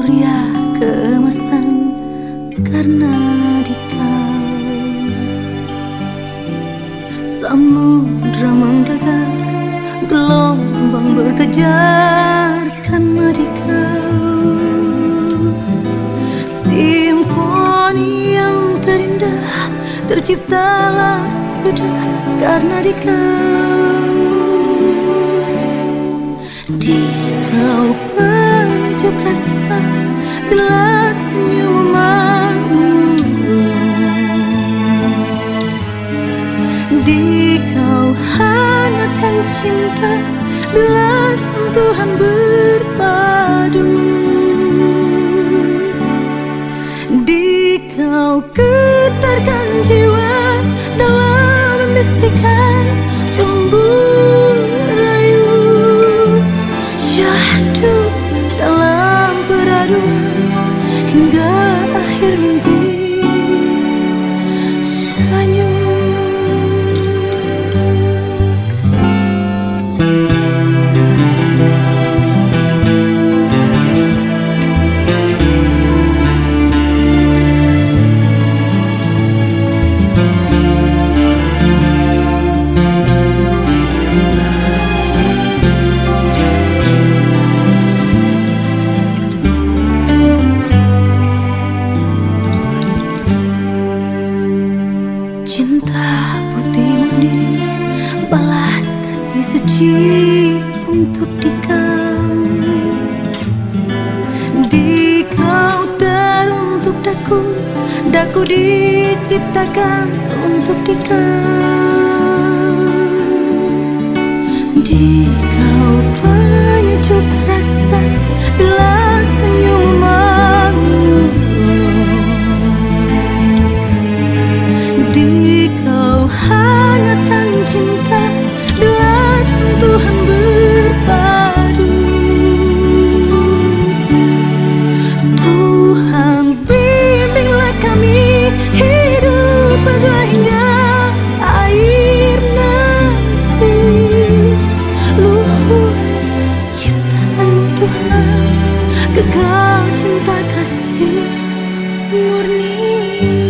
Surya keemasan karena di kau Samudra menggelegar Gelombang berkejar karena di kau Simfoni yang terindah Terciptalah sudah karena di kau Di kau hangatkan cinta Bila suci untuk dikau. Di kau teruntuk daku Daku diciptakan untuk dikau Tegal cinta kasih murni.